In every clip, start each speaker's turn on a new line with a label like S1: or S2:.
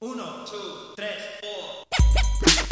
S1: Uno, two, tres, four.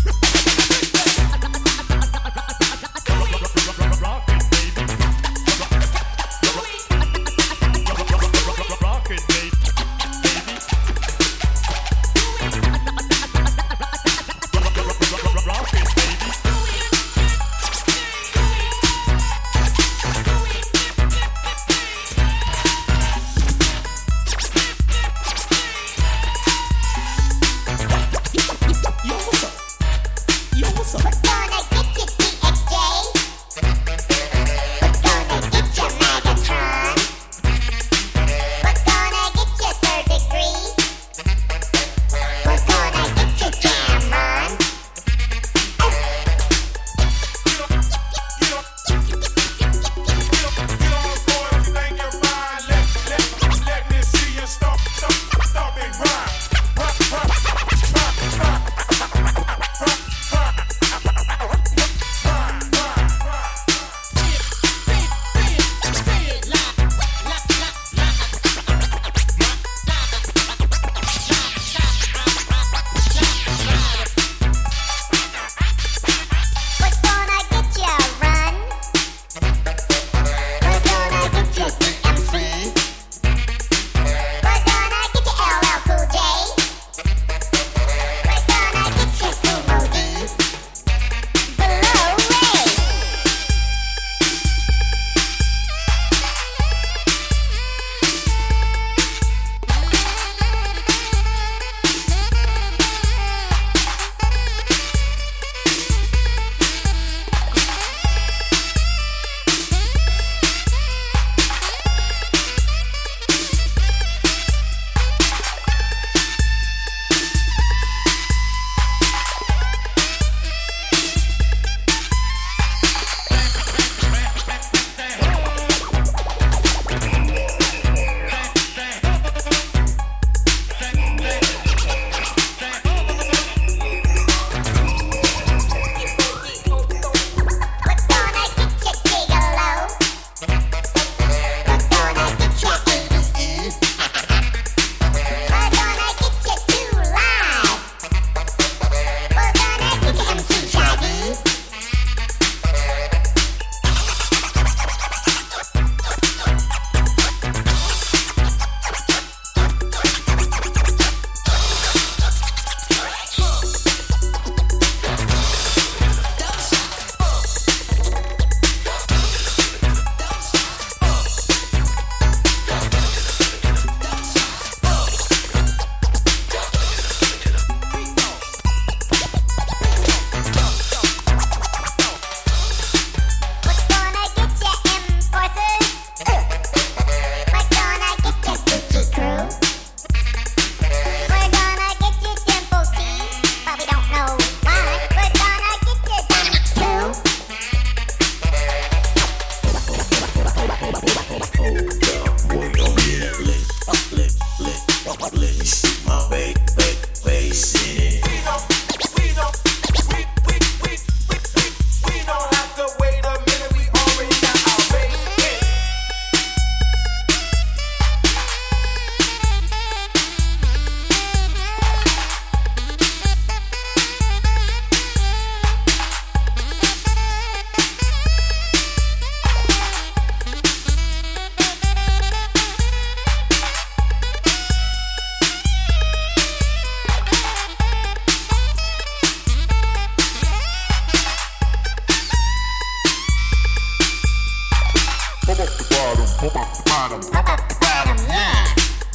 S2: bottom, pop up the
S3: bottom, pop up the bottom, yeah.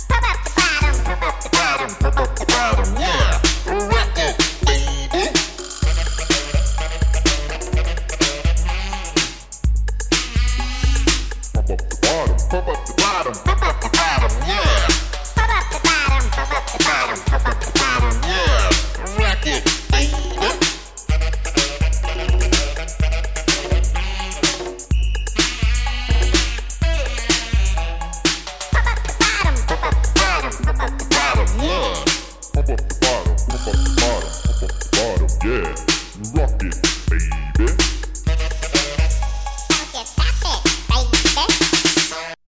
S3: Pop up the bottom, pop up the bottom, pop up the bottom, yeah.
S2: Yeah.